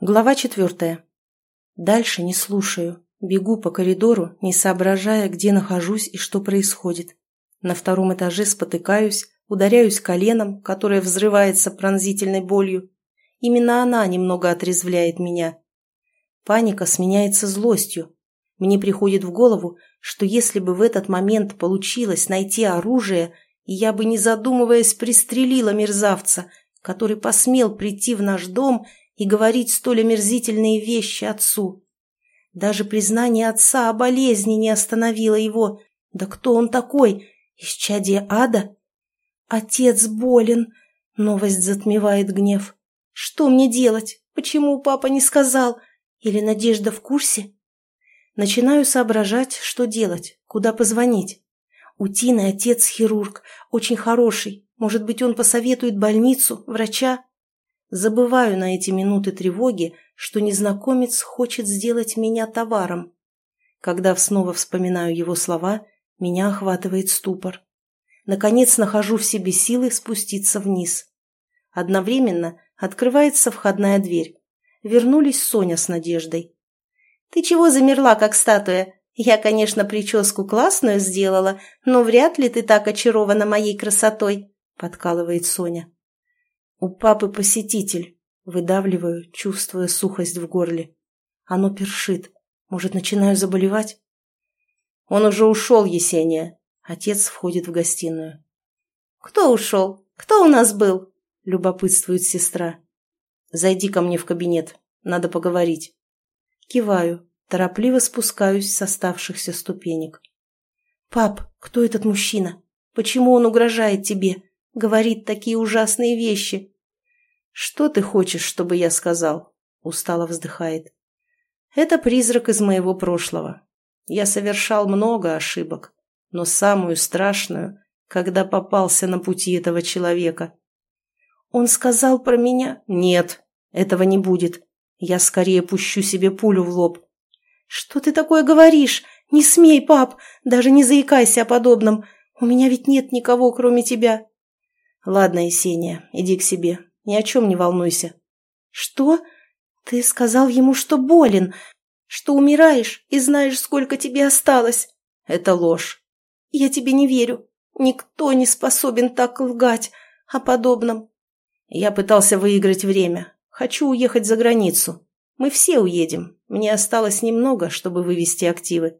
Глава четвертая. Дальше не слушаю. Бегу по коридору, не соображая, где нахожусь и что происходит. На втором этаже спотыкаюсь, ударяюсь коленом, которое взрывается пронзительной болью. Именно она немного отрезвляет меня. Паника сменяется злостью. Мне приходит в голову, что если бы в этот момент получилось найти оружие, я бы, не задумываясь, пристрелила мерзавца, который посмел прийти в наш дом и говорить столь омерзительные вещи отцу. Даже признание отца о болезни не остановило его. Да кто он такой? Исчадие ада? Отец болен. Новость затмевает гнев. Что мне делать? Почему папа не сказал? Или Надежда в курсе? Начинаю соображать, что делать, куда позвонить. У Тины отец хирург, очень хороший. Может быть, он посоветует больницу, врача? Забываю на эти минуты тревоги, что незнакомец хочет сделать меня товаром. Когда снова вспоминаю его слова, меня охватывает ступор. Наконец нахожу в себе силы спуститься вниз. Одновременно открывается входная дверь. Вернулись Соня с Надеждой. «Ты чего замерла, как статуя? Я, конечно, прическу классную сделала, но вряд ли ты так очарована моей красотой», — подкалывает Соня. «У папы посетитель», — выдавливаю, чувствуя сухость в горле. Оно першит. Может, начинаю заболевать? «Он уже ушел, Есения». Отец входит в гостиную. «Кто ушел? Кто у нас был?» — любопытствует сестра. «Зайди ко мне в кабинет. Надо поговорить». Киваю, торопливо спускаюсь с оставшихся ступенек. «Пап, кто этот мужчина? Почему он угрожает тебе? Говорит такие ужасные вещи?» «Что ты хочешь, чтобы я сказал?» Устало вздыхает. «Это призрак из моего прошлого. Я совершал много ошибок, но самую страшную, когда попался на пути этого человека. Он сказал про меня? Нет, этого не будет. Я скорее пущу себе пулю в лоб. Что ты такое говоришь? Не смей, пап, даже не заикайся о подобном. У меня ведь нет никого, кроме тебя. Ладно, Есения, иди к себе. Ни о чем не волнуйся. Что? Ты сказал ему, что болен, что умираешь и знаешь, сколько тебе осталось. Это ложь. Я тебе не верю. Никто не способен так лгать о подобном. Я пытался выиграть время, Хочу уехать за границу. Мы все уедем. Мне осталось немного, чтобы вывести активы.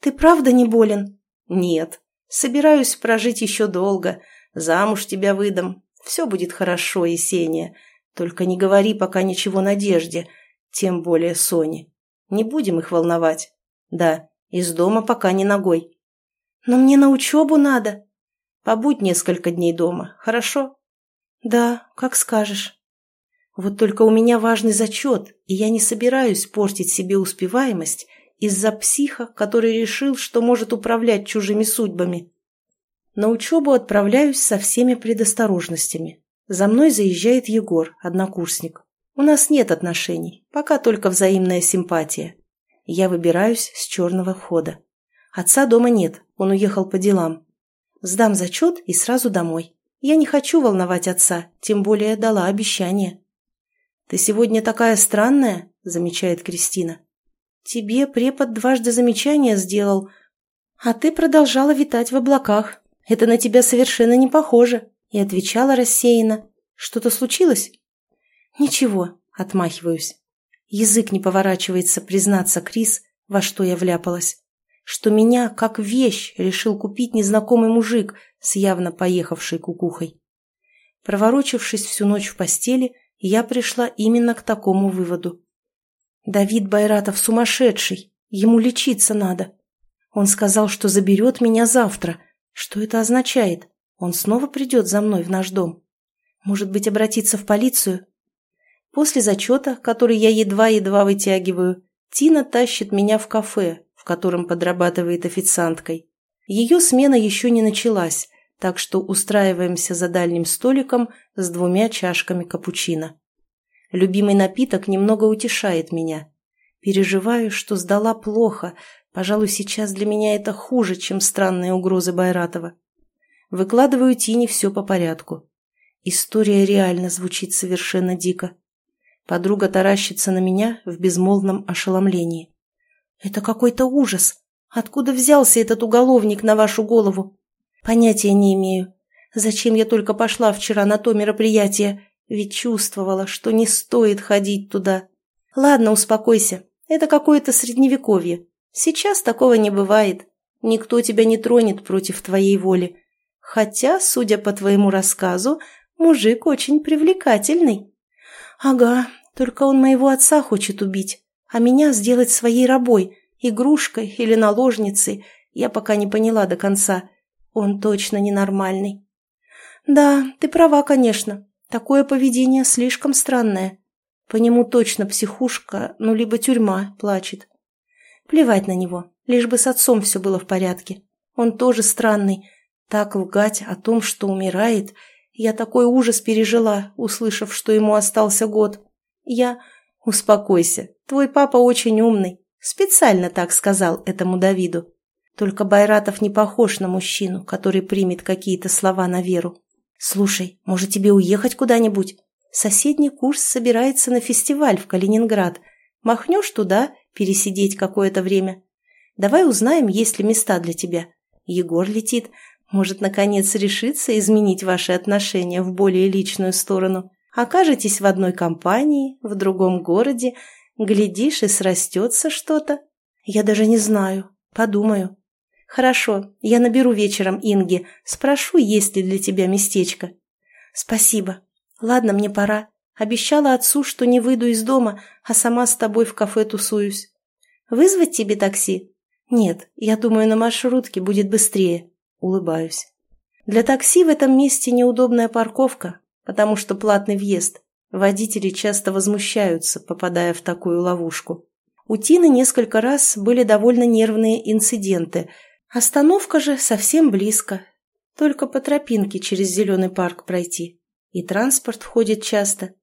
Ты правда не болен? Нет. Собираюсь прожить еще долго. Замуж тебя выдам. Все будет хорошо, Есения. Только не говори пока ничего Надежде, тем более Соне. Не будем их волновать. Да, из дома пока не ногой. Но мне на учебу надо. Побудь несколько дней дома, хорошо? Да, как скажешь. Вот только у меня важный зачет, и я не собираюсь портить себе успеваемость из-за психа, который решил, что может управлять чужими судьбами. На учебу отправляюсь со всеми предосторожностями. За мной заезжает Егор, однокурсник. У нас нет отношений, пока только взаимная симпатия. Я выбираюсь с черного входа. Отца дома нет, он уехал по делам. Сдам зачет и сразу домой. Я не хочу волновать отца, тем более дала обещание. «Ты сегодня такая странная», — замечает Кристина. «Тебе препод дважды замечания сделал, а ты продолжала витать в облаках. Это на тебя совершенно не похоже», — и отвечала рассеянно. «Что-то случилось?» «Ничего», — отмахиваюсь. Язык не поворачивается признаться Крис, во что я вляпалась. Что меня, как вещь, решил купить незнакомый мужик с явно поехавшей кукухой. Проворочившись всю ночь в постели, я пришла именно к такому выводу. Давид Байратов сумасшедший, ему лечиться надо. Он сказал, что заберет меня завтра. Что это означает? Он снова придет за мной в наш дом. Может быть, обратиться в полицию? После зачета, который я едва-едва вытягиваю, Тина тащит меня в кафе, в котором подрабатывает официанткой. Ее смена еще не началась, так что устраиваемся за дальним столиком с двумя чашками капучино. Любимый напиток немного утешает меня. Переживаю, что сдала плохо, пожалуй, сейчас для меня это хуже, чем странные угрозы Байратова. Выкладываю Тине все по порядку. История реально звучит совершенно дико. Подруга таращится на меня в безмолвном ошеломлении. «Это какой-то ужас! Откуда взялся этот уголовник на вашу голову?» «Понятия не имею. Зачем я только пошла вчера на то мероприятие? Ведь чувствовала, что не стоит ходить туда. Ладно, успокойся. Это какое-то средневековье. Сейчас такого не бывает. Никто тебя не тронет против твоей воли. Хотя, судя по твоему рассказу, мужик очень привлекательный. Ага, только он моего отца хочет убить, а меня сделать своей рабой, игрушкой или наложницей, я пока не поняла до конца. Он точно ненормальный. Да, ты права, конечно. Такое поведение слишком странное. По нему точно психушка, ну, либо тюрьма, плачет. Плевать на него, лишь бы с отцом все было в порядке. Он тоже странный. Так лгать о том, что умирает, я такой ужас пережила, услышав, что ему остался год. Я... Успокойся, твой папа очень умный. Специально так сказал этому Давиду. Только Байратов не похож на мужчину, который примет какие-то слова на веру. Слушай, может тебе уехать куда-нибудь? Соседний курс собирается на фестиваль в Калининград. Махнешь туда, пересидеть какое-то время. Давай узнаем, есть ли места для тебя. Егор летит. Может, наконец решится изменить ваши отношения в более личную сторону. Окажетесь в одной компании, в другом городе. Глядишь, и срастется что-то. Я даже не знаю. Подумаю. Хорошо, я наберу вечером Инги. Спрошу, есть ли для тебя местечко. Спасибо. Ладно, мне пора. Обещала отцу, что не выйду из дома, а сама с тобой в кафе тусуюсь. Вызвать тебе такси? Нет, я думаю, на маршрутке будет быстрее. Улыбаюсь. Для такси в этом месте неудобная парковка, потому что платный въезд. Водители часто возмущаются, попадая в такую ловушку. У Тины несколько раз были довольно нервные инциденты. Остановка же совсем близко. Только по тропинке через зеленый парк пройти. И транспорт ходит часто.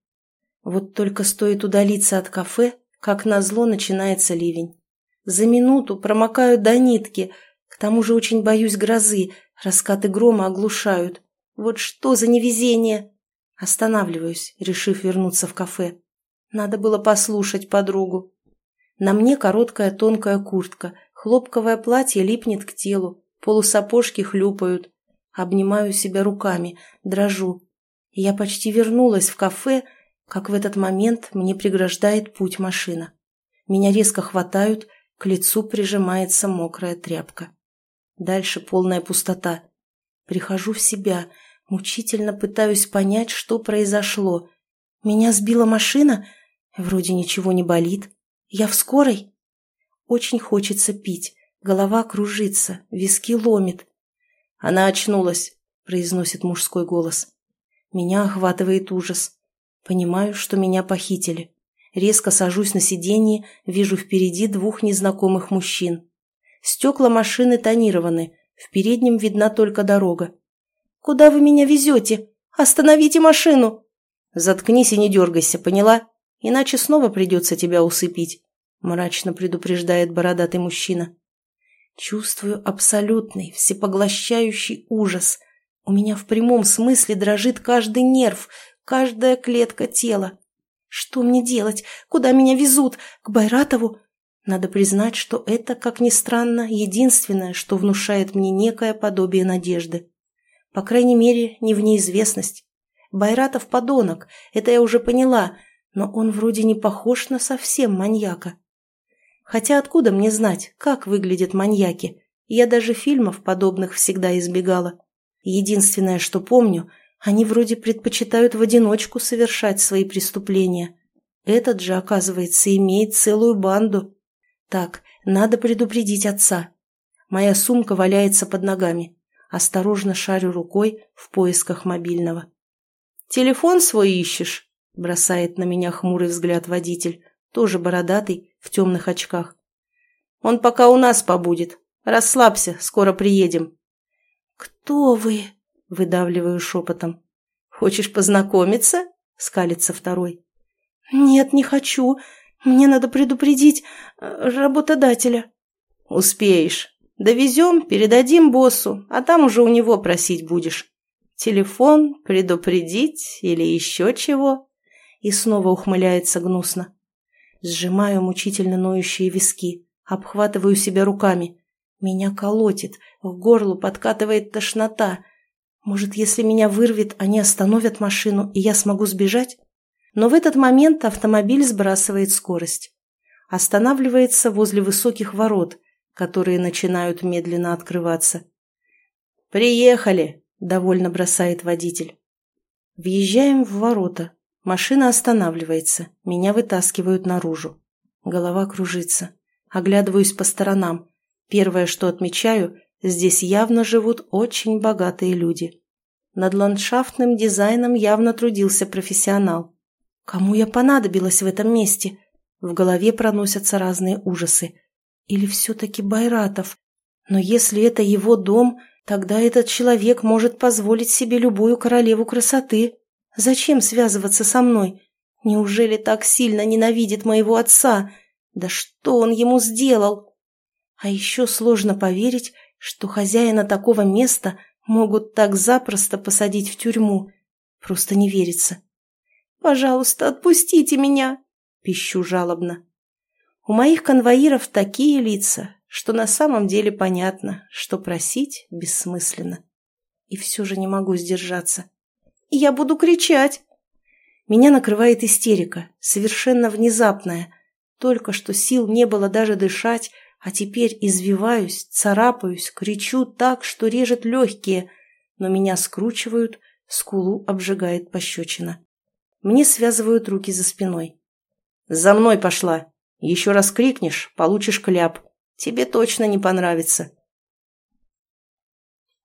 Вот только стоит удалиться от кафе, как назло начинается ливень. За минуту промокаю до нитки, к тому же очень боюсь грозы, раскаты грома оглушают. Вот что за невезение! Останавливаюсь, решив вернуться в кафе. Надо было послушать подругу. На мне короткая тонкая куртка, хлопковое платье липнет к телу, полусапожки хлюпают. Обнимаю себя руками, дрожу. Я почти вернулась в кафе, как в этот момент мне преграждает путь машина. Меня резко хватают, к лицу прижимается мокрая тряпка. Дальше полная пустота. Прихожу в себя, мучительно пытаюсь понять, что произошло. Меня сбила машина? Вроде ничего не болит. Я в скорой? Очень хочется пить. Голова кружится, виски ломит. Она очнулась, произносит мужской голос. Меня охватывает ужас. Понимаю, что меня похитили. Резко сажусь на сиденье, вижу впереди двух незнакомых мужчин. Стекла машины тонированы, в переднем видна только дорога. «Куда вы меня везете? Остановите машину!» «Заткнись и не дергайся, поняла? Иначе снова придется тебя усыпить», — мрачно предупреждает бородатый мужчина. Чувствую абсолютный, всепоглощающий ужас. У меня в прямом смысле дрожит каждый нерв, каждая клетка тела. Что мне делать? Куда меня везут? К Байратову? Надо признать, что это, как ни странно, единственное, что внушает мне некое подобие надежды. По крайней мере, не в неизвестность. Байратов подонок, это я уже поняла, но он вроде не похож на совсем маньяка. Хотя откуда мне знать, как выглядят маньяки? Я даже фильмов подобных всегда избегала. Единственное, что помню, они вроде предпочитают в одиночку совершать свои преступления. Этот же, оказывается, имеет целую банду. Так, надо предупредить отца. Моя сумка валяется под ногами. Осторожно шарю рукой в поисках мобильного. «Телефон свой ищешь?» – бросает на меня хмурый взгляд водитель, тоже бородатый, в темных очках. «Он пока у нас побудет. Расслабься, скоро приедем». «Кто вы?» Выдавливаю шепотом. «Хочешь познакомиться?» — скалится второй. «Нет, не хочу. Мне надо предупредить э, работодателя». «Успеешь. Довезем, передадим боссу, а там уже у него просить будешь. Телефон, предупредить или еще чего. и снова ухмыляется гнусно. Сжимаю мучительно ноющие виски, обхватываю себя руками. Меня колотит, в горло подкатывает тошнота. Может, если меня вырвет, они остановят машину, и я смогу сбежать? Но в этот момент автомобиль сбрасывает скорость. Останавливается возле высоких ворот, которые начинают медленно открываться. «Приехали!» – довольно бросает водитель. Въезжаем в ворота. Машина останавливается. Меня вытаскивают наружу. Голова кружится. Оглядываюсь по сторонам. Первое, что отмечаю, здесь явно живут очень богатые люди. Над ландшафтным дизайном явно трудился профессионал. Кому я понадобилась в этом месте? В голове проносятся разные ужасы. Или все-таки Байратов? Но если это его дом, тогда этот человек может позволить себе любую королеву красоты. Зачем связываться со мной? Неужели так сильно ненавидит моего отца? Да что он ему сделал? А еще сложно поверить, что хозяина такого места могут так запросто посадить в тюрьму. Просто не верится. «Пожалуйста, отпустите меня!» – пищу жалобно. У моих конвоиров такие лица, что на самом деле понятно, что просить бессмысленно. И все же не могу сдержаться. «Я буду кричать!» Меня накрывает истерика, совершенно внезапная. Только что сил не было даже дышать, а теперь извиваюсь, царапаюсь, кричу так, что режет легкие, но меня скручивают, скулу обжигает пощечина. Мне связывают руки за спиной. «За мной пошла! Еще раз крикнешь, получишь кляп. Тебе точно не понравится!»